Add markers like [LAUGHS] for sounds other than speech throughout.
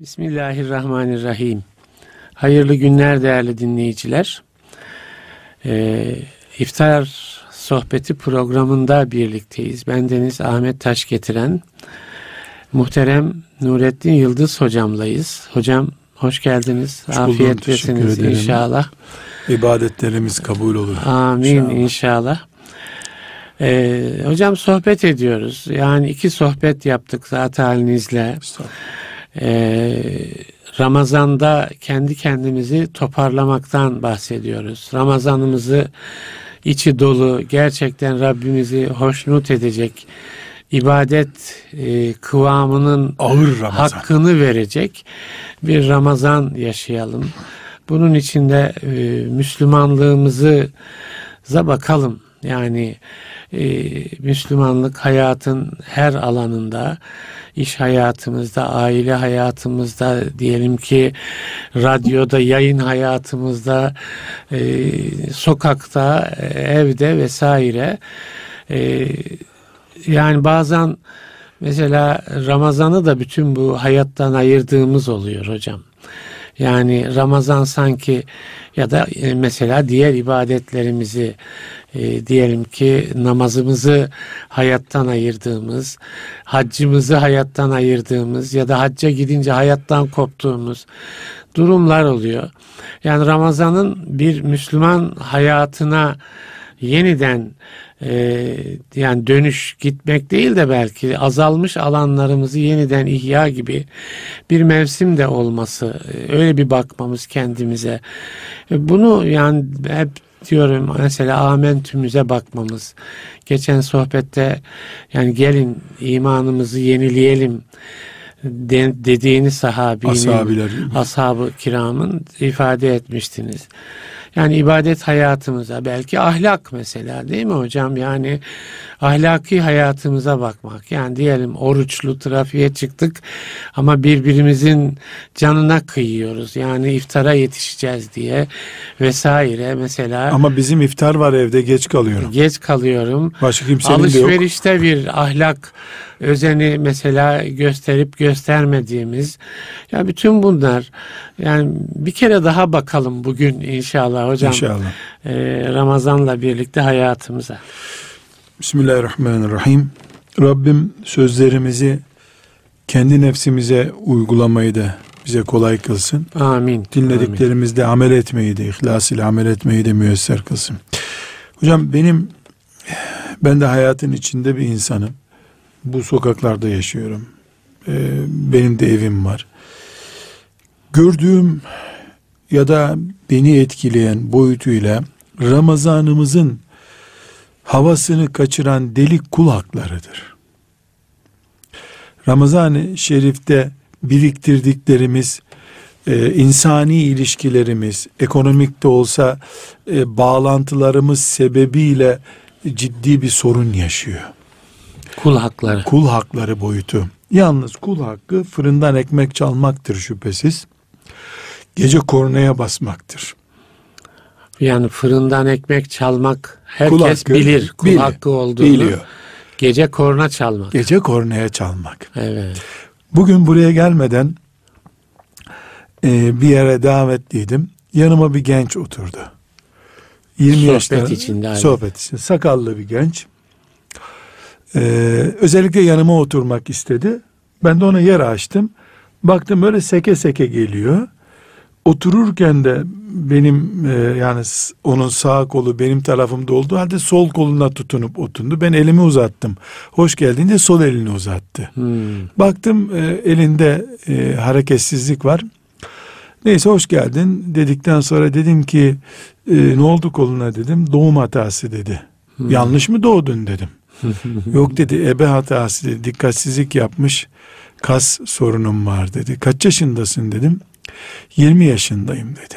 Bismillahirrahmanirrahim. Hayırlı günler değerli dinleyiciler. Ee, İftar sohbeti programında birlikteyiz. Ben Deniz Ahmet Taş getiren muhterem Nurettin Yıldız hocamlayız. Hocam hoş geldiniz. Hoş Afiyetlesiniz inşallah. İbadetlerimiz kabul olur. Amin inşallah. inşallah. Ee, hocam sohbet ediyoruz. Yani iki sohbet yaptık zaten halinizle. Ee, Ramazan'da kendi kendimizi toparlamaktan bahsediyoruz. Ramazanımızı içi dolu gerçekten Rabbimizi hoşnut edecek ibadet e, kıvamının ağır Ramazan. hakkını verecek bir Ramazan yaşayalım. Bunun içinde e, Müslümanlığımızı za bakalım. Yani e, Müslümanlık hayatın her alanında, iş hayatımızda, aile hayatımızda, diyelim ki radyoda, yayın hayatımızda, e, sokakta, evde vesaire. E, yani bazen mesela Ramazan'ı da bütün bu hayattan ayırdığımız oluyor hocam. Yani Ramazan sanki ya da e, mesela diğer ibadetlerimizi e, diyelim ki namazımızı hayattan ayırdığımız, haccımızı hayattan ayırdığımız ya da hacca gidince hayattan koptuğumuz durumlar oluyor. Yani Ramazan'ın bir Müslüman hayatına yeniden e, yani dönüş gitmek değil de belki azalmış alanlarımızı yeniden ihya gibi bir mevsim de olması e, öyle bir bakmamız kendimize e, bunu yani hep diyorum mesela amentümüze bakmamız geçen sohbette yani gelin imanımızı yenileyelim de, dediğini sahabinin Ashabiler. ashabı kiramın ifade etmiştiniz. Yani ibadet hayatımıza belki ahlak mesela değil mi hocam? Yani ahlaki hayatımıza bakmak. Yani diyelim oruçlu trafiğe çıktık ama birbirimizin canına kıyıyoruz. Yani iftara yetişeceğiz diye vesaire mesela. Ama bizim iftar var evde geç kalıyorum. Geç kalıyorum. Başka kimsenin Alışverişte de yok. bir ahlak özeni mesela gösterip göstermediğimiz ya bütün bunlar yani bir kere daha bakalım bugün inşallah hocam. İnşallah. E, Ramazan'la birlikte hayatımıza. Bismillahirrahmanirrahim. Rabbim sözlerimizi kendi nefsimize uygulamayı da bize kolay kılsın. Amin. Dinlediklerimizde amel etmeyi de, ihlas ile amel etmeyi de müyesser kılsın. Hocam benim, ben de hayatın içinde bir insanım. Bu sokaklarda yaşıyorum. Ee, benim de evim var. Gördüğüm ya da beni etkileyen boyutuyla Ramazanımızın havasını kaçıran delik kul haklarıdır. Ramazan-ı Şerif'te biriktirdiklerimiz, e, insani ilişkilerimiz, ekonomik de olsa e, bağlantılarımız sebebiyle ciddi bir sorun yaşıyor. Kul hakları. Kul hakları boyutu. Yalnız kul hakkı fırından ekmek çalmaktır şüphesiz. Gece kornaya basmaktır. Yani fırından ekmek çalmak herkes kul hakkı, bilir. Kul bilir, hakkı olduğunu. Biliyor. Gece korna çalmak. Gece kornaya çalmak. Evet. Bugün buraya gelmeden e, bir yere davetliydim. Yanıma bir genç oturdu. 20 sohbet yaşlarında. içinde. Sohbet içinde. Sakallı bir genç. Ee, özellikle yanıma oturmak istedi. Ben de ona yer açtım. Baktım böyle seke seke geliyor. Otururken de benim e, yani onun sağ kolu benim tarafımda olduğu halde sol koluna tutunup oturdu. Ben elimi uzattım. Hoş geldin de sol elini uzattı. Hmm. Baktım e, elinde e, hareketsizlik var. Neyse hoş geldin dedikten sonra dedim ki e, ne oldu koluna dedim. Doğum hatası dedi. Hmm. Yanlış mı doğdun dedim. [LAUGHS] Yok dedi ebe hatası dedi. Dikkatsizlik yapmış. Kas sorunum var dedi. Kaç yaşındasın dedim. 20 yaşındayım dedi.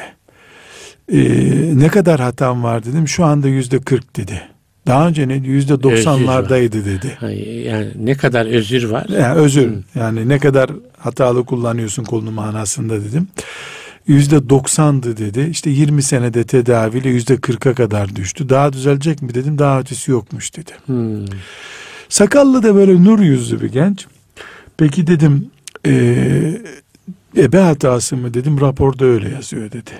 Ee, ne kadar hatam var dedim. Şu anda yüzde 40 dedi. Daha önce ne yüzde doksanlardaydı dedi. Yani ne kadar özür var? Yani özür. Hı. Yani ne kadar hatalı kullanıyorsun kolunu manasında dedim. Yüzde doksandı dedi. İşte 20 senede tedaviyle yüzde kırka kadar düştü. Daha düzelecek mi dedim. Daha ötesi yokmuş dedi. Hmm. Sakallı da böyle nur yüzlü bir genç. Peki dedim e, Ebe hatası mı dedim raporda öyle yazıyor dedi.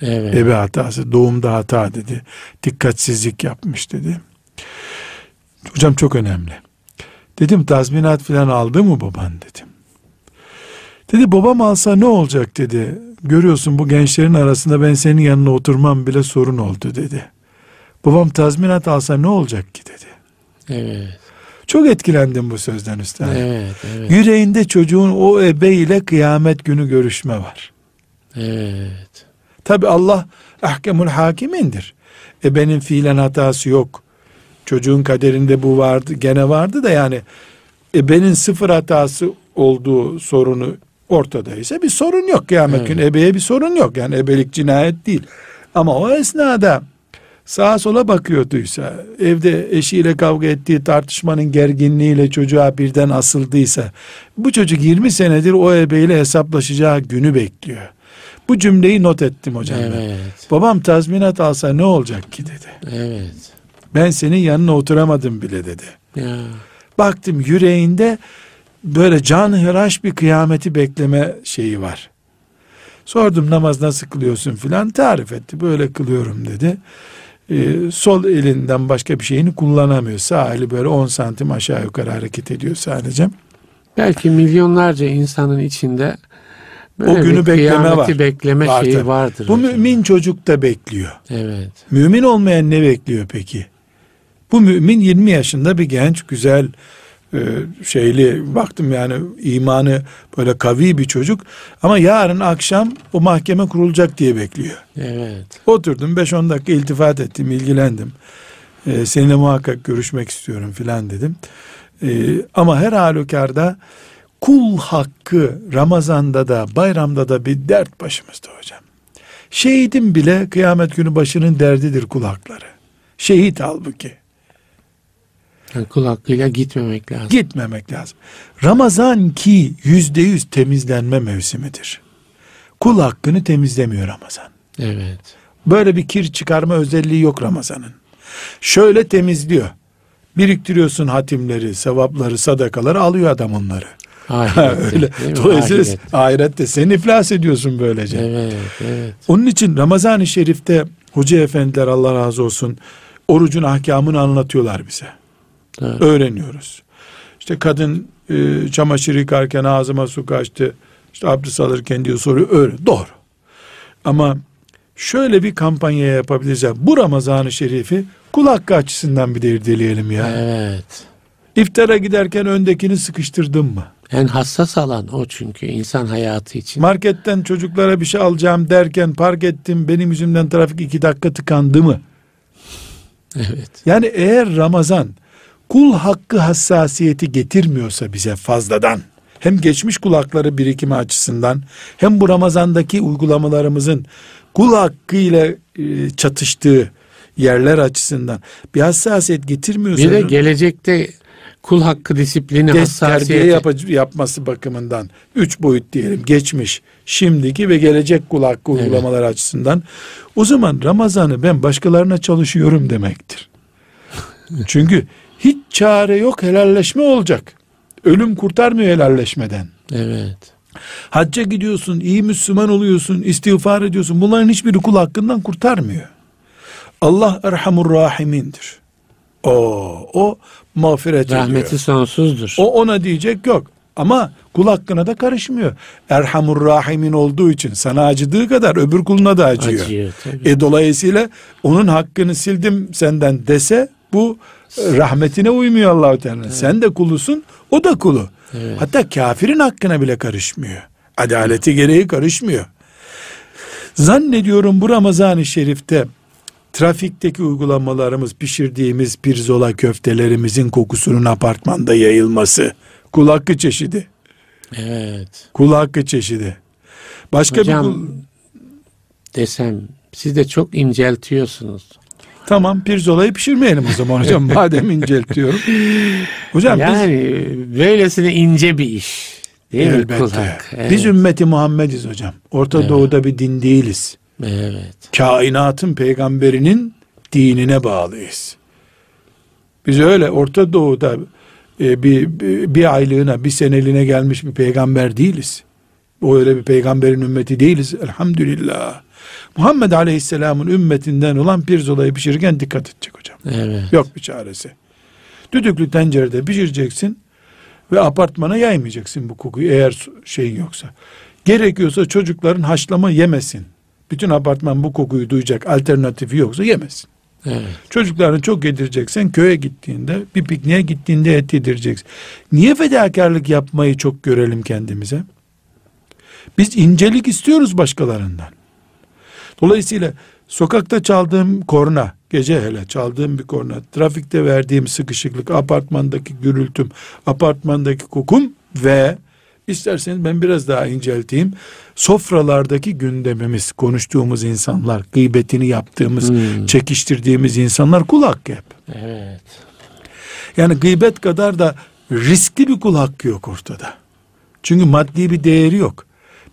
Evet. Ebe hatası doğumda hata dedi. Dikkatsizlik yapmış dedi. Hocam çok önemli. Dedim tazminat falan aldı mı baban dedim. Dedi babam alsa ne olacak dedi. Görüyorsun bu gençlerin arasında ben senin yanına oturmam bile sorun oldu dedi. Babam tazminat alsa ne olacak ki dedi. Evet. Çok etkilendim bu sözden üstad. Evet. Evet. Yüreğinde çocuğun o ebe ile kıyamet günü görüşme var. Evet. Tabi Allah ahkemul hakimindir. Ebenin fiilen hatası yok. Çocuğun kaderinde bu vardı, gene vardı da yani ebenin sıfır hatası olduğu sorunu ortadaysa bir sorun yok. Kıyamet Evet. günü ebeye bir sorun yok. Yani ebelik cinayet değil. Ama o esnada sağa sola bakıyorduysa, evde eşiyle kavga ettiği tartışmanın gerginliğiyle çocuğa birden asıldıysa, bu çocuk 20 senedir o ebeyle hesaplaşacağı günü bekliyor. Bu cümleyi not ettim hocam. ben. Evet. Babam tazminat alsa ne olacak ki dedi. Evet. Ben senin yanına oturamadım bile dedi. Ya. Baktım yüreğinde böyle canhıraş bir kıyameti bekleme şeyi var. Sordum namaz nasıl kılıyorsun filan tarif etti. Böyle kılıyorum dedi. Ee, sol elinden başka bir şeyini kullanamıyor. Sağ eli böyle 10 santim aşağı yukarı hareket ediyor sadece. Belki milyonlarca insanın içinde böyle O günü bekleme var. bekleme Var şeyi vardır. Bu hocam. mümin çocuk da bekliyor. Evet. Mümin olmayan ne bekliyor peki? Bu mümin 20 yaşında bir genç, güzel, e, şeyli, baktım yani imanı böyle kavi bir çocuk. Ama yarın akşam o mahkeme kurulacak diye bekliyor. Evet. Oturdum 5-10 dakika iltifat ettim, ilgilendim. E, seninle muhakkak görüşmek istiyorum filan dedim. E, ama her halükarda kul hakkı Ramazan'da da bayramda da bir dert başımızda hocam. Şehidim bile kıyamet günü başının derdidir kul hakları. Şehit halbuki. Yani kul hakkıyla gitmemek lazım. Gitmemek lazım. Ramazan ki yüzde yüz temizlenme mevsimidir. Kul hakkını temizlemiyor Ramazan. Evet. Böyle bir kir çıkarma özelliği yok Ramazan'ın. Şöyle temizliyor. Biriktiriyorsun hatimleri, sevapları, sadakaları alıyor adam onları. Ahirette. Öyle. Dolayısıyla Ahiret. ahirette sen iflas ediyorsun böylece. Evet. Evet. Onun için Ramazan-ı Şerif'te hoca efendiler Allah razı olsun orucun ahkamını anlatıyorlar bize. Doğru. Öğreniyoruz. İşte kadın e, çamaşır yıkarken ağzıma su kaçtı. İşte abdest alırken diyor soruyor. Öyle. Doğru. Ama şöyle bir kampanya yapabiliriz. ya, Bu Ramazan-ı Şerif'i kul hakkı açısından bir de irdeleyelim ya. Evet. İftara giderken öndekini sıkıştırdın mı? En hassas alan o çünkü insan hayatı için. Marketten çocuklara bir şey alacağım derken park ettim benim yüzümden trafik iki dakika tıkandı mı? Evet. Yani eğer Ramazan kul hakkı hassasiyeti getirmiyorsa bize fazladan hem geçmiş kul hakları birikimi açısından hem bu Ramazan'daki uygulamalarımızın kul hakkı ile e, çatıştığı yerler açısından bir hassasiyet getirmiyorsa Bir de gelecekte kul hakkı disiplini, hassasiyeti. yapıcı- yapması bakımından üç boyut diyelim geçmiş şimdiki ve gelecek kul hakkı Evet. uygulamaları açısından o zaman Ramazan'ı ben başkalarına çalışıyorum demektir. [LAUGHS] Çünkü hiç çare yok helalleşme olacak. Ölüm kurtarmıyor helalleşmeden. Evet. Hacca gidiyorsun, iyi Müslüman oluyorsun, istiğfar ediyorsun. Bunların hiçbiri kul hakkından kurtarmıyor. Allah Erhamur Rahimindir. O, o mağfiret ediyor. Rahmeti sonsuzdur. O ona diyecek yok. Ama kul hakkına da karışmıyor. Erhamur Rahimin olduğu için sana acıdığı kadar öbür kuluna da acıyor. Acıyor tabii. E dolayısıyla onun hakkını sildim senden dese bu rahmetine uymuyor Allahu Teala. Sen de kulusun, o da kulu. Evet. Hatta kafirin hakkına bile karışmıyor. Adaleti gereği karışmıyor. Zannediyorum bu Ramazan-ı Şerif'te trafikteki uygulamalarımız pişirdiğimiz pirzola köftelerimizin kokusunun apartmanda yayılması kul hakkı çeşidi. Evet. Kul hakkı çeşidi. Başka bir Hocam kul... desem siz de çok inceltiyorsunuz. Tamam pirzolayı pişirmeyelim o zaman hocam [LAUGHS] madem inceltiyorum. Hocam biz yani böylesine ince bir iş. Değil mi kul hakkı? Evet. Biz ümmeti Muhammediz hocam. Orta Evet. Doğu'da bir din değiliz. Evet. Kainatın peygamberinin dinine bağlıyız. Biz öyle Orta Doğu'da e, bir, bir bir aylığına bir seneliğine gelmiş bir peygamber değiliz. O öyle bir peygamberin ümmeti değiliz elhamdülillah. Muhammed Aleyhisselam'ın ümmetinden olan pirzolayı pişirirken dikkat edecek hocam. Evet. Yok bir çaresi. Düdüklü tencerede pişireceksin ve apartmana yaymayacaksın bu kokuyu eğer şeyin yoksa. Gerekiyorsa çocukların haşlama yemesin. Bütün apartman bu kokuyu duyacak alternatifi yoksa yemesin. Evet. Çocuklarını çok yedireceksen köye gittiğinde bir pikniğe gittiğinde et yedireceksin. Niye fedakarlık yapmayı çok görelim kendimize? Biz incelik istiyoruz başkalarından. Dolayısıyla sokakta çaldığım korna, gece hele çaldığım bir korna, trafikte verdiğim sıkışıklık, apartmandaki gürültüm, apartmandaki kokum ve isterseniz ben biraz daha incelteyim. Sofralardaki gündemimiz, konuştuğumuz insanlar, gıybetini yaptığımız, Hmm. çekiştirdiğimiz insanlar kul hakkı hep. Evet. Yani gıybet kadar da riskli bir kul hakkı yok ortada. Çünkü maddi bir değeri yok.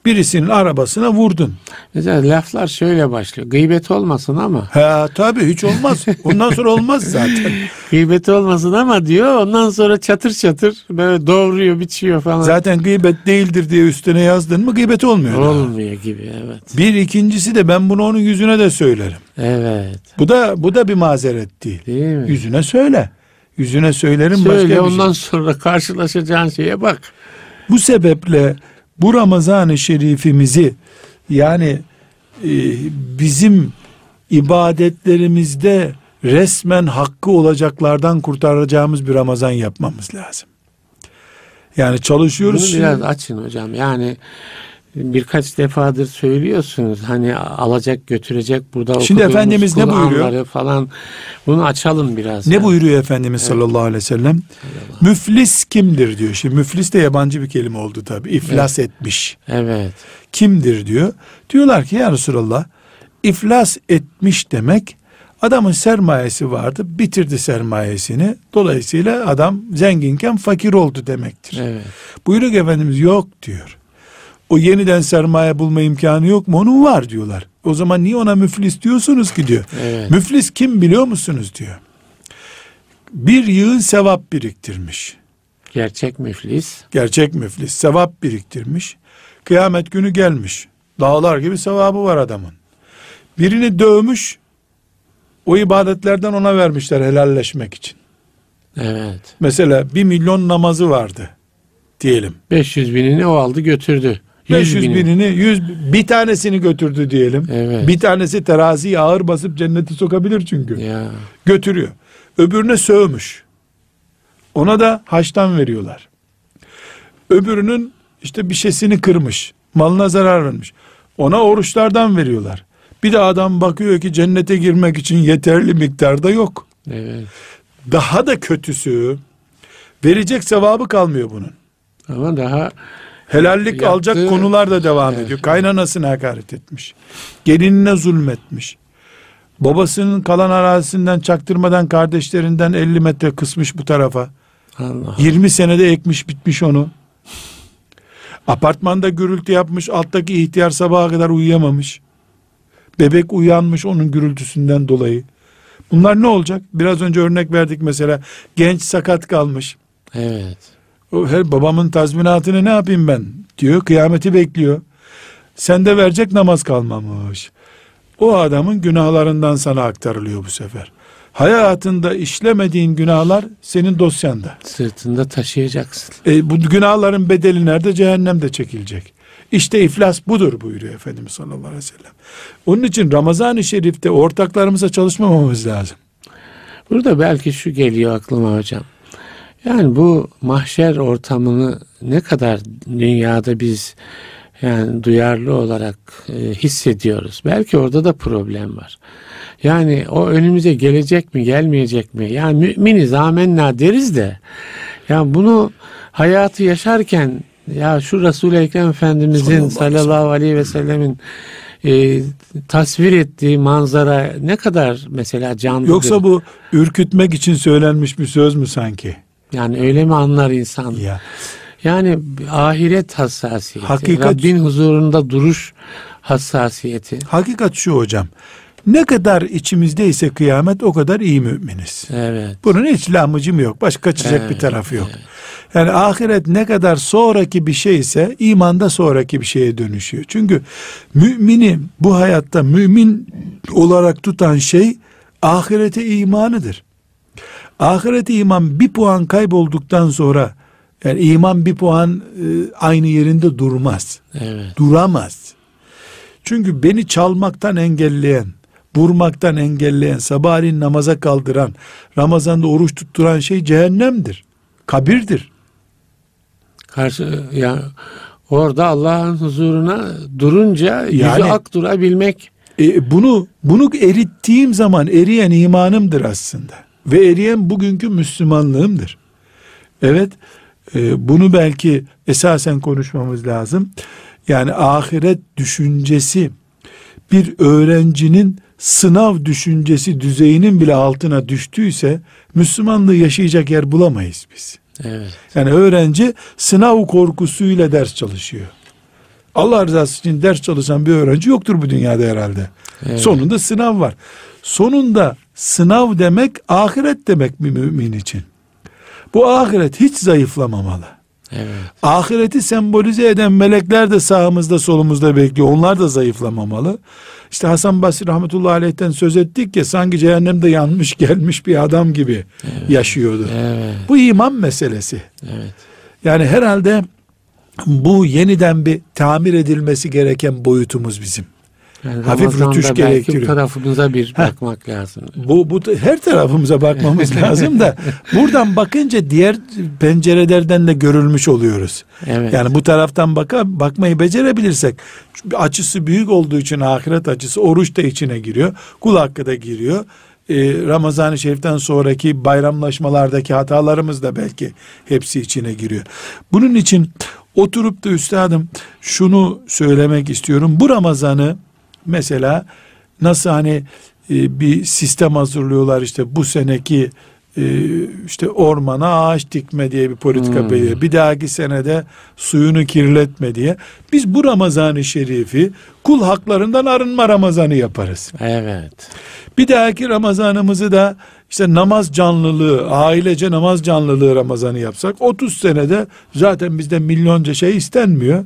Birisinin arabasına vurdun. Mesela laflar şöyle başlıyor. Gıybet olmasın ama. Ha tabii hiç olmaz. Ondan sonra olmaz zaten. [LAUGHS] Gıybet olmasın ama diyor. Ondan sonra çatır çatır böyle doğruyor, biçiyor falan. Zaten gıybet değildir diye üstüne yazdın mı gıybet olmuyor. daha. Olmuyor gibi evet. Bir ikincisi de ben bunu onun yüzüne de söylerim. Evet. Bu da bu da bir mazeret değil. Değil mi? Yüzüne söyle. Yüzüne söylerim Söyle başka bir ondan şey. sonra karşılaşacağın şeye bak. Bu sebeple bu Ramazan-ı Şerifimizi yani e, bizim ibadetlerimizde resmen hakkı olacaklardan kurtaracağımız bir Ramazan yapmamız lazım. Yani Bunu çalışıyoruz. biraz açın hocam. Yani birkaç defadır söylüyorsunuz. Hani alacak götürecek burada Şimdi Efendimiz ne buyuruyor? Falan. Bunu açalım biraz. Ne yani. buyuruyor Efendimiz sallallahu aleyhi ve sellem? Müflis kimdir diyor. Şimdi müflis de yabancı bir kelime oldu tabi. İflas etmiş. Evet. Kimdir diyor. Diyorlar ki ya Resulallah iflas etmiş demek adamın sermayesi vardı bitirdi sermayesini. Dolayısıyla adam zenginken fakir oldu demektir. Evet. Buyuruyor Efendimiz yok diyor. O yeniden sermaye bulma imkanı yok mu? Onun var diyorlar. O zaman niye ona müflis diyorsunuz ki diyor. Evet. Müflis kim biliyor musunuz diyor. Bir yığın sevap biriktirmiş. Gerçek müflis. Gerçek müflis sevap biriktirmiş. Kıyamet günü gelmiş. Dağlar gibi sevabı var adamın. Birini dövmüş. O ibadetlerden ona vermişler helalleşmek için. Evet. Mesela bir milyon namazı vardı diyelim. 500 binini o aldı götürdü. 100 500 bini. binini 100 bir tanesini götürdü diyelim. Evet. Bir tanesi teraziyi ağır basıp cenneti sokabilir çünkü. Ya. Götürüyor. Öbürüne sövmüş. Ona da haçtan veriyorlar. Öbürünün işte bir şeysini kırmış. Malına zarar vermiş. Ona oruçlardan veriyorlar. Bir de adam bakıyor ki cennete girmek için yeterli miktarda yok. Evet. Daha da kötüsü verecek sevabı kalmıyor bunun. Ama daha Helallik Yaptığı- alacak konular da devam Evet. ediyor. Kaynanasına hakaret etmiş. Gelinine zulmetmiş. Babasının kalan arazisinden çaktırmadan kardeşlerinden 50 metre kısmış bu tarafa. Allah. 20 senede ekmiş bitmiş onu. Apartmanda gürültü yapmış. Alttaki ihtiyar sabaha kadar uyuyamamış. Bebek uyanmış onun gürültüsünden dolayı. Bunlar ne olacak? Biraz önce örnek verdik mesela. Genç sakat kalmış. Evet. O her babamın tazminatını ne yapayım ben diyor. Kıyameti bekliyor. Sende verecek namaz kalmamış. O adamın günahlarından sana aktarılıyor bu sefer. Hayatında işlemediğin günahlar senin dosyanda. Sırtında taşıyacaksın. E, bu günahların bedeli nerede? Cehennemde çekilecek. İşte iflas budur buyuruyor Efendimiz sallallahu aleyhi ve sellem. Onun için Ramazan-ı Şerif'te ortaklarımıza çalışmamamız lazım. Burada belki şu geliyor aklıma hocam. Yani bu mahşer ortamını ne kadar dünyada biz yani duyarlı olarak e, hissediyoruz. Belki orada da problem var. Yani o önümüze gelecek mi gelmeyecek mi? Yani müminiz amenna deriz de yani bunu hayatı yaşarken ya şu Resul-i Ekrem Efendimizin Sallallahu aleyhi ve sellemin e, tasvir ettiği manzara ne kadar mesela canlıdır. Yoksa bu ürkütmek için söylenmiş bir söz mü sanki? Yani öyle mi anlar insan? Ya Yani ahiret hassasiyeti, Hakikat- Rabbin huzurunda duruş hassasiyeti. Hakikat şu hocam. Ne kadar içimizdeyse kıyamet o kadar iyi müminiz. Evet. Bunun hiç lamıcım yok. Başka kaçacak Evet, bir tarafı yok. Yani ahiret ne kadar sonraki bir şeyse imanda sonraki bir şeye dönüşüyor. Çünkü mümini bu hayatta mümin olarak tutan şey ahirete imanıdır. Ahirete iman bir puan kaybolduktan sonra yani iman bir puan e, aynı yerinde durmaz. Evet. Duramaz. Çünkü beni çalmaktan engelleyen, vurmaktan engelleyen, sabahleyin namaza kaldıran, Ramazan'da oruç tutturan şey cehennemdir. Kabirdir. Karşı ya orada Allah'ın huzuruna durunca yüzü Yani- ak durabilmek. E, bunu bunu erittiğim zaman eriyen imanımdır aslında. Ve eriyen bugünkü Müslümanlığımdır. Evet, e, bunu belki esasen konuşmamız lazım. Yani ahiret düşüncesi bir öğrencinin sınav düşüncesi düzeyinin bile altına düştüyse Müslümanlığı yaşayacak yer bulamayız biz. Evet. Yani öğrenci sınav korkusuyla ders çalışıyor. Allah rızası için ders çalışan bir öğrenci yoktur bu dünyada herhalde. Evet. Sonunda sınav var. Sonunda sınav demek ahiret demek bir mümin için. Bu ahiret hiç zayıflamamalı. Evet. Ahireti sembolize eden melekler de sağımızda solumuzda bekliyor. Onlar da zayıflamamalı. İşte Hasan Basri rahmetullahi aleyh'ten söz ettik ya sanki cehennemde yanmış gelmiş bir adam gibi yaşıyordu. Evet. Bu iman meselesi. Evet. Yani herhalde bu yeniden bir tamir edilmesi gereken boyutumuz bizim. Yani Hafif belki gerektiriyor. bu tarafımıza bir bakmak lazım. Bu, bu her tarafımıza bakmamız [LAUGHS] lazım da buradan bakınca diğer pencerelerden de görülmüş oluyoruz. Evet. Yani bu taraftan baka, bakmayı becerebilirsek açısı büyük olduğu için ahiret açısı oruç da içine giriyor. Kul hakkı da giriyor. Ee, Ramazan-ı Şerif'ten sonraki bayramlaşmalardaki hatalarımız da belki hepsi içine giriyor. Bunun için oturup da üstadım şunu söylemek istiyorum. Bu Ramazan'ı mesela nasıl hani e, bir sistem hazırlıyorlar işte bu seneki e, işte ormana ağaç dikme diye bir politika Hmm. belirliyor. Bir dahaki senede suyunu kirletme diye. Biz bu Ramazan-ı Şerif'i kul haklarından arınma Ramazanı yaparız. Evet. Bir dahaki Ramazanımızı da işte namaz canlılığı, ailece namaz canlılığı Ramazanı yapsak 30 senede zaten bizden milyonca şey istenmiyor.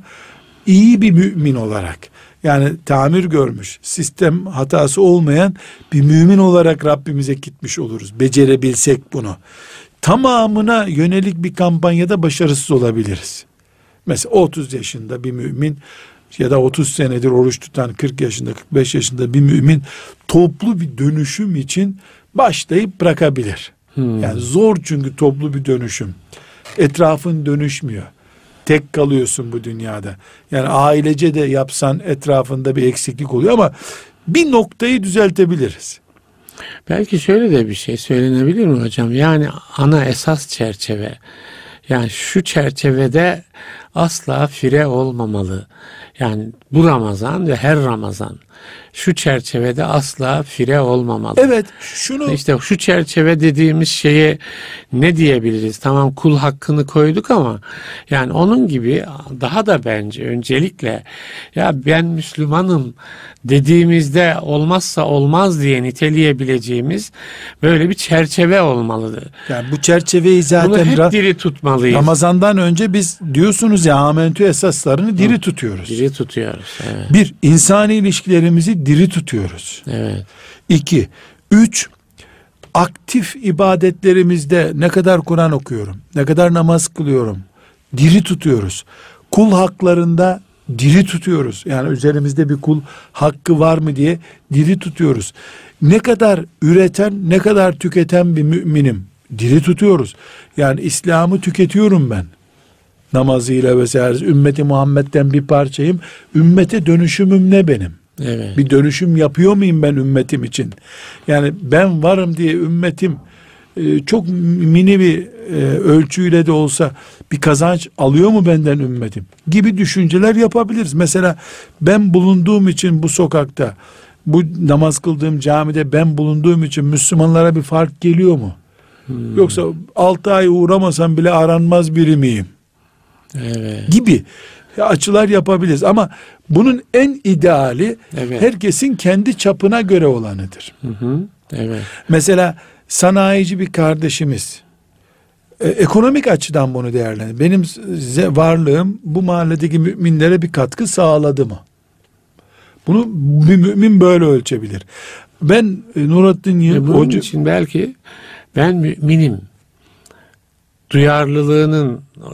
İyi bir mümin olarak yani tamir görmüş, sistem hatası olmayan bir mümin olarak Rabbimize gitmiş oluruz. Becerebilsek bunu. Tamamına yönelik bir kampanyada başarısız olabiliriz. Mesela 30 yaşında bir mümin ya da 30 senedir oruç tutan 40 yaşında 45 yaşında bir mümin toplu bir dönüşüm için başlayıp bırakabilir. Hmm. Yani zor çünkü toplu bir dönüşüm. Etrafın dönüşmüyor. Tek kalıyorsun bu dünyada. Yani ailece de yapsan etrafında bir eksiklik oluyor ama bir noktayı düzeltebiliriz. Belki şöyle de bir şey söylenebilir mi hocam? Yani ana esas çerçeve. Yani şu çerçevede asla fire olmamalı. Yani bu Ramazan ve her Ramazan şu çerçevede asla fire olmamalı. Evet şunu İşte şu çerçeve dediğimiz şeye ne diyebiliriz? Tamam kul hakkını koyduk ama yani onun gibi daha da bence öncelikle ya ben Müslümanım dediğimizde olmazsa olmaz diye niteleyebileceğimiz böyle bir çerçeve olmalıdır. yani bu çerçeveyi Bunu zaten hep Ra- diri tutmalıyız. Ramazandan önce biz diyorsunuz ya amentü esaslarını diri tutuyoruz. Diri tutuyoruz. Evet. Bir, insani ilişkilerimizi diri tutuyoruz. Evet. İki, üç, aktif ibadetlerimizde ne kadar Kur'an okuyorum, ne kadar namaz kılıyorum, diri tutuyoruz. Kul haklarında diri tutuyoruz. Yani üzerimizde bir kul hakkı var mı diye diri tutuyoruz. Ne kadar üreten, ne kadar tüketen bir müminim, diri tutuyoruz. Yani İslam'ı tüketiyorum ben namazıyla vesaire ümmeti Muhammed'den bir parçayım. Ümmete dönüşümüm ne benim? Evet. Bir dönüşüm yapıyor muyum ben ümmetim için? Yani ben varım diye ümmetim e, çok mini bir e, ölçüyle de olsa bir kazanç alıyor mu benden ümmetim? Gibi düşünceler yapabiliriz. Mesela ben bulunduğum için bu sokakta, bu namaz kıldığım camide ben bulunduğum için Müslümanlara bir fark geliyor mu? Yoksa 6 ay uğramasam bile aranmaz biri miyim? Evet. gibi açılar yapabiliriz ama bunun en ideali Evet. herkesin kendi çapına göre olanıdır. Hı hı. Evet. Mesela sanayici bir kardeşimiz e, ekonomik açıdan bunu değerlendir. Benim varlığım bu mahalledeki müminlere bir katkı sağladı mı? Bunu bir mümin böyle ölçebilir. Ben e, Nurattin Yıl bunun hoca için belki ben müminim duyarlılığının e,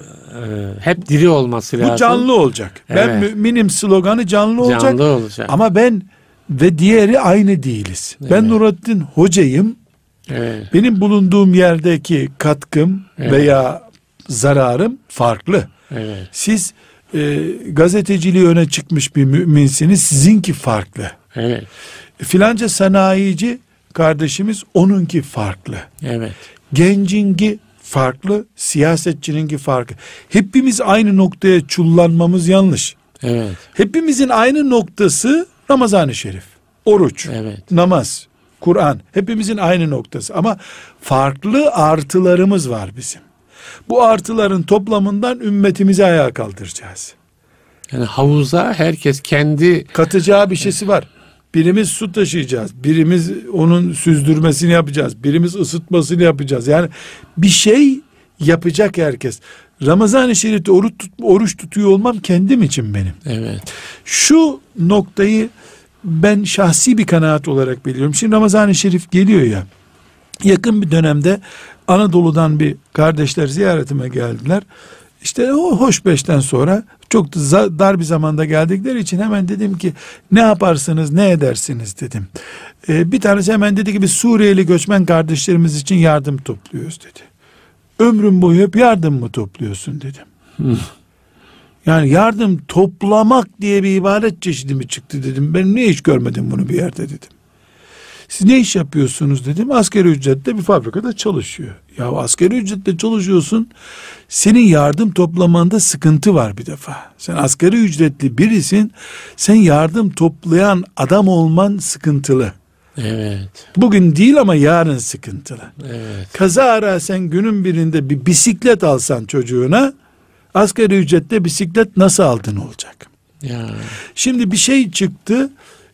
hep diri olması lazım. bu canlı olacak. Ben Evet. müminim sloganı canlı olacak. Canlı olacak. Ama ben ve diğeri aynı değiliz. Ben Evet. Nurattin hocayım. evet. Benim bulunduğum yerdeki katkım Evet. veya zararım farklı. Evet. Siz e, gazeteciliği öne çıkmış bir müminsiniz. Sizinki farklı. Evet. Filanca sanayici kardeşimiz onunki farklı. Evet. Gencinki farklı, siyasetçininki farklı. Hepimiz aynı noktaya çullanmamız yanlış. Evet. Hepimizin aynı noktası Ramazan-ı Şerif. Oruç, Evet. namaz, Kur'an. Hepimizin aynı noktası ama farklı artılarımız var bizim. Bu artıların toplamından ümmetimizi ayağa kaldıracağız. Yani havuza herkes kendi Katacağı bir şeysi var. Birimiz su taşıyacağız. Birimiz onun süzdürmesini yapacağız. Birimiz ısıtmasını yapacağız. Yani bir şey yapacak herkes. Ramazan-ı Şerif'te oruç, tut, oruç tutuyor olmam kendim için benim. evet. Şu noktayı ben şahsi bir kanaat olarak biliyorum. Şimdi Ramazan-ı Şerif geliyor ya. Yakın bir dönemde Anadolu'dan bir kardeşler ziyaretime geldiler. İşte o hoş beşten sonra çok dar bir zamanda geldikleri için hemen dedim ki ne yaparsınız ne edersiniz dedim. Ee, bir tanesi hemen dedi ki biz Suriyeli göçmen kardeşlerimiz için yardım topluyoruz dedi. Ömrüm boyu hep yardım mı topluyorsun dedim. Yani yardım toplamak diye bir ibadet çeşidi mi çıktı dedim. Ben niye hiç görmedim bunu bir yerde dedim. Siz ne iş yapıyorsunuz dedim. Asgari ücretle bir fabrikada çalışıyor. Ya asgari ücretle çalışıyorsun. Senin yardım toplamanda sıkıntı var bir defa. Sen asgari ücretli birisin. Sen yardım toplayan adam olman sıkıntılı. Evet. Bugün değil ama yarın sıkıntılı. Evet. Kazara sen günün birinde bir bisiklet alsan çocuğuna asgari ücretle bisiklet nasıl aldın olacak? Ya. Şimdi bir şey çıktı.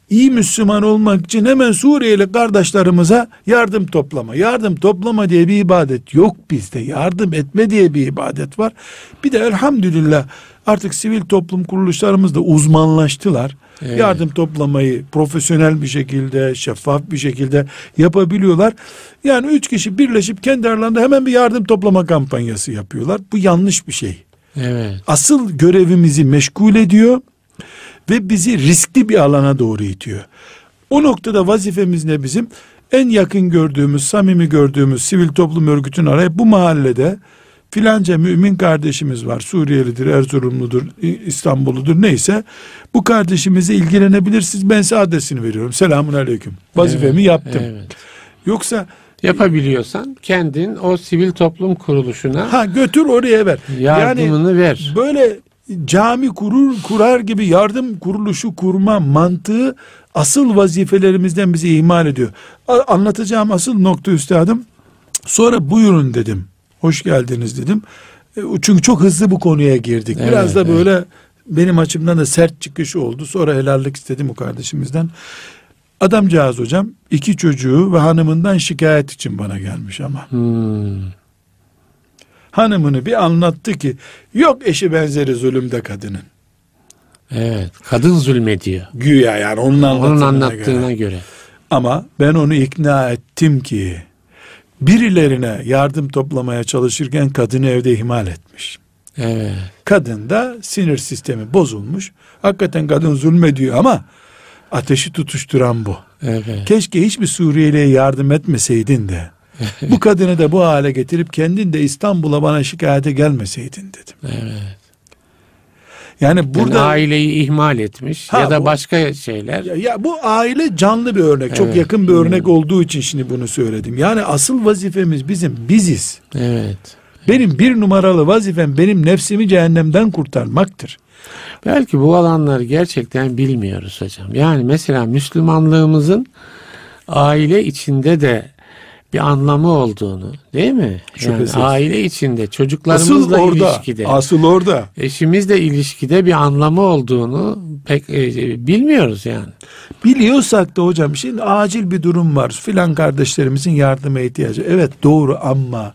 İyi Müslüman olmak için hemen Suriyeli kardeşlerimize yardım toplama. Yardım toplama diye bir ibadet yok bizde. Yardım etme diye bir ibadet var. Bir de elhamdülillah artık sivil toplum kuruluşlarımız da uzmanlaştılar. Evet. Yardım toplamayı profesyonel bir şekilde, şeffaf bir şekilde yapabiliyorlar. Yani üç kişi birleşip kendi aralarında hemen bir yardım toplama kampanyası yapıyorlar. Bu yanlış bir şey Evet. asıl görevimizi meşgul ediyor ve bizi riskli bir alana doğru itiyor. O noktada vazifemiz ne bizim? En yakın gördüğümüz, samimi gördüğümüz sivil toplum örgütünü arayıp bu mahallede filanca mümin kardeşimiz var. Suriyelidir, Erzurumludur, İstanbulludur neyse. Bu kardeşimize ilgilenebilirsiniz. Ben size adresini veriyorum. Selamun aleyküm. Vazifemi Evet, yaptım. Evet. Yoksa Yapabiliyorsan kendin o sivil toplum kuruluşuna ha götür oraya ver. yardımını ver. Böyle cami kurur kurar gibi yardım kuruluşu kurma mantığı asıl vazifelerimizden bizi ihmal ediyor. Anlatacağım asıl nokta üstadım. Sonra buyurun dedim. Hoş geldiniz dedim. E, Çünkü çok hızlı bu konuya girdik. Evet, Biraz da evet. böyle benim açımdan da sert çıkışı oldu. Sonra helallik istedim o kardeşimizden. Adamcağız hocam iki çocuğu ve hanımından şikayet için bana gelmiş ama. Hmm. Hanımını bir anlattı ki yok eşi benzeri zulümde kadının. Evet. Kadın zulmediyor. Güya yani onun Onun anlattığına, anlattığına göre. göre. Ama ben onu ikna ettim ki birilerine yardım toplamaya çalışırken kadını evde ihmal etmiş. Evet. Kadın da sinir sistemi bozulmuş. Hakikaten kadın zulmediyor ama ateşi tutuşturan bu. Evet. Keşke hiçbir Suriyeli'ye yardım etmeseydin de bu kadını da bu hale getirip kendin de İstanbul'a bana şikayete gelmeseydin dedim. Evet. Yani Burada burada aileyi ihmal etmiş Ha, ya da bu- başka şeyler. Ya, ya bu aile canlı bir örnek. Çok Evet. yakın bir örnek Hmm. olduğu için şimdi bunu söyledim. Yani asıl vazifemiz bizim biziz. Evet. Benim bir numaralı vazifem benim nefsimi cehennemden kurtarmaktır. Belki bu alanları gerçekten bilmiyoruz hocam. Yani mesela Müslümanlığımızın aile içinde de bir anlamı olduğunu değil mi? Yani aile içinde Asıl çocuklarımızla orada. ilişkide Asıl orada. eşimizle ilişkide bir anlamı olduğunu pek e, bilmiyoruz yani. Biliyorsak da hocam şimdi acil bir durum var. Filan kardeşlerimizin yardıma ihtiyacı. Evet doğru ama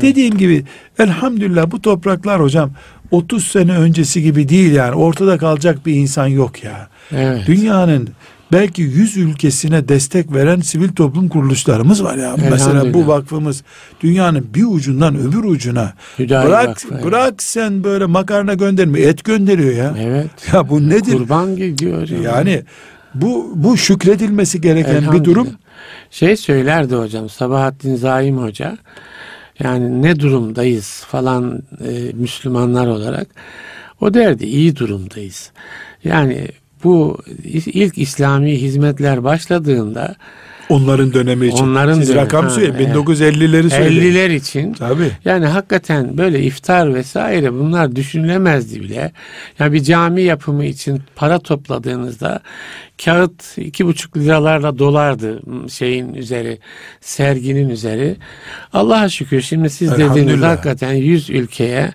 dediğim gibi elhamdülillah bu topraklar hocam 30 sene öncesi gibi değil yani. Ortada kalacak bir insan yok ya. Evet. Dünyanın belki 100 ülkesine destek veren sivil toplum kuruluşlarımız var ya. Mesela bu vakfımız dünyanın bir ucundan öbür ucuna. Hüdayi bırak Vakfı, evet. bırak sen böyle makarna gönderme et gönderiyor ya. Evet. Ya bu nedir? Kurban gidiyor. yani. Yani bu bu şükredilmesi gereken bir durum. Şey söylerdi hocam Sabahattin Zaim Hoca. Yani ne durumdayız falan e, Müslümanlar olarak. O derdi iyi durumdayız. Yani bu ilk İslami hizmetler başladığında Onların dönemi için. Onların Siz dönemi, rakam ha, söyleyin. evet. 1950'leri söyleyin. 50'ler için Tabii. yani hakikaten böyle iftar vesaire bunlar düşünülemezdi bile. Yani bir cami yapımı için para topladığınızda kağıt iki buçuk liralarla dolardı şeyin üzeri, serginin üzeri. Allah'a şükür şimdi siz dediğiniz hakikaten 100 ülkeye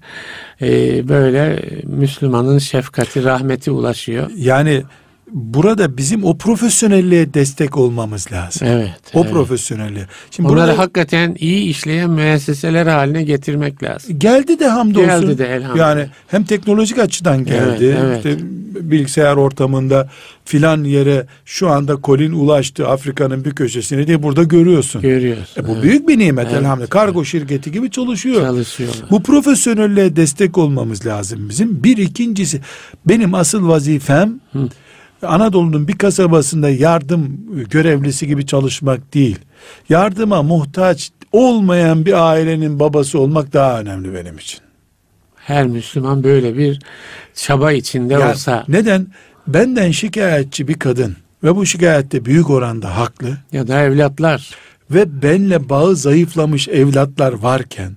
e, böyle Müslümanın şefkati, rahmeti ulaşıyor. Yani burada bizim o profesyonelliğe destek olmamız lazım. Evet. O evet. profesyonelliğe. Şimdi Onları burada hakikaten iyi işleyen müesseseler haline getirmek lazım. geldi de hamdolsun. Geldi de elhamdülillah. Yani hem teknolojik açıdan geldi. Evet, evet. İşte bilgisayar ortamında filan yere şu anda kolin ulaştı Afrika'nın bir köşesine diye burada görüyorsun. Görüyoruz. E bu Evet. büyük bir nimet Evet. elhamdülillah. Kargo şirketi gibi çalışıyor. çalışıyorlar. Bu profesyonelliğe destek olmamız lazım bizim. Bir ikincisi benim asıl vazifem Hı. Anadolu'nun bir kasabasında yardım görevlisi gibi çalışmak değil. Yardıma muhtaç olmayan bir ailenin babası olmak daha önemli benim için. Her Müslüman böyle bir çaba içinde Yani olsa neden? Benden şikayetçi bir kadın ve bu şikayette büyük oranda haklı ya da evlatlar ve benle bağı zayıflamış evlatlar varken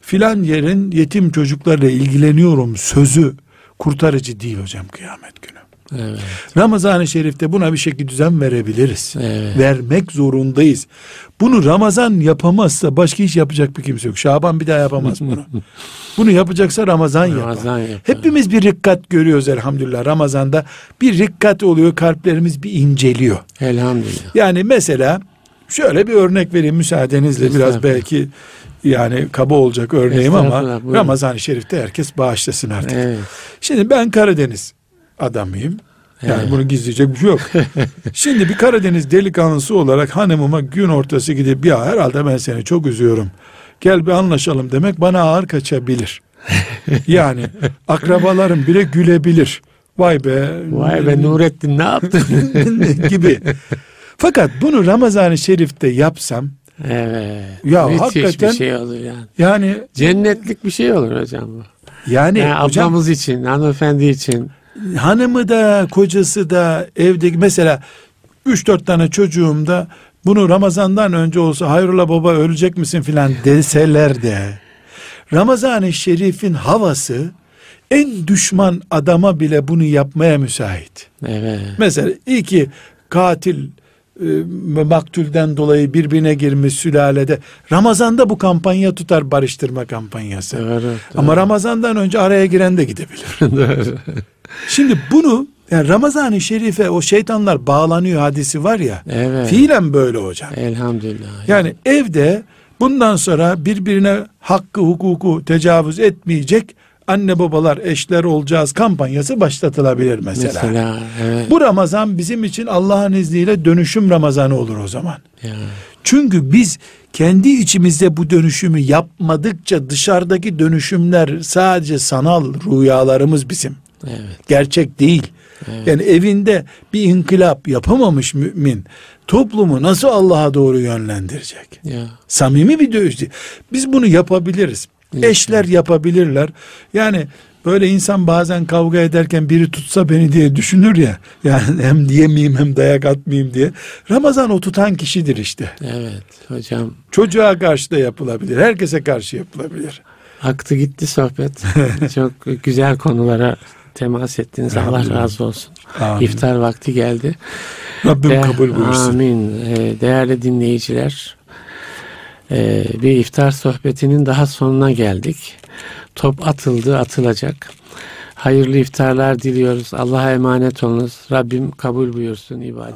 filan yerin yetim çocuklarla ilgileniyorum sözü kurtarıcı değil hocam kıyamet günü. Evet, Ramazan-ı Şerif'te buna bir şekilde düzen verebiliriz. Evet. Vermek zorundayız. Bunu Ramazan yapamazsa başka iş yapacak bir kimse yok. Şaban bir daha yapamaz bunu. [LAUGHS] bunu yapacaksa Ramazan, yapar. Ramazan yapar. Hepimiz bir rikkat görüyoruz elhamdülillah Ramazan'da. Bir rikkat oluyor kalplerimiz bir inceliyor. elhamdülillah. Yani mesela şöyle bir örnek vereyim müsaadenizle biraz belki yani kaba olacak örneğim ama. Ramazan-ı Şerif'te herkes bağışlasın artık. Evet. Şimdi ben Karadeniz adamıyım. Yani bunu gizleyecek bir şey yok. [LAUGHS] Şimdi bir Karadeniz delikanlısı olarak hanımıma gün ortası gidip ya herhalde ben seni çok üzüyorum. Gel bir anlaşalım demek bana ağır kaçabilir. [LAUGHS] Yani akrabalarım bile gülebilir. Vay be. Vay be Nurettin ne yaptın? [LAUGHS] gibi. Fakat bunu Ramazan-ı Şerif'te yapsam evet. Ya Müthiş hakikaten- bir şey olur yani. yani Cennetlik bir şey olur hocam bu. yani Yani hocam ablamız için, hanımefendi için. Hanımı da kocası da evdeki mesela 3-4 tane çocuğum da bunu Ramazan'dan önce olsa hayrola baba ölecek misin filan deseler de Ramazan-ı Şerif'in havası en düşman adama bile bunu yapmaya müsait. Evet. Mesela iki katil e, maktulden dolayı birbirine girmiş sülalede Ramazan'da bu kampanya tutar barıştırma kampanyası. Doğru. Ama Ramazan'dan önce araya giren de gidebilir. [LAUGHS] Şimdi bunu yani Ramazan-ı Şerif'e o şeytanlar bağlanıyor hadisi var ya. Evet. Fiilen böyle hocam. Elhamdülillah. Yani evde bundan sonra birbirine hakkı hukuku tecavüz etmeyecek anne babalar eşler olacağız kampanyası başlatılabilir mesela. Mesela evet. Bu Ramazan bizim için Allah'ın izniyle dönüşüm Ramazanı olur o zaman. Ya. Çünkü biz kendi içimizde bu dönüşümü yapmadıkça dışarıdaki dönüşümler sadece sanal rüyalarımız bizim. Evet. Gerçek değil. Evet. Yani evinde bir inkılap yapamamış mümin toplumu nasıl Allah'a doğru yönlendirecek? Ya. Samimi bir dövüş. Biz bunu yapabiliriz. Eşler yapabilirler. Yani böyle insan bazen kavga ederken biri tutsa beni diye düşünür ya. Yani hem diyemeyeyim hem dayak atmayayım diye. Ramazan o tutan kişidir işte. Evet hocam. Çocuğa karşı da yapılabilir. Herkese karşı yapılabilir. Aktı gitti sohbet. [LAUGHS] Çok güzel konulara temas ettiniz. Allah Elhamdülillah. razı olsun. Amin. İftar vakti geldi. Rabbim De- kabul buyursun. Amin. Ee, Değerli dinleyiciler, Ee, bir iftar sohbetinin daha sonuna geldik. Top atıldı, atılacak. Hayırlı iftarlar diliyoruz. Allah'a emanet olunuz. Rabbim kabul buyursun ibadet.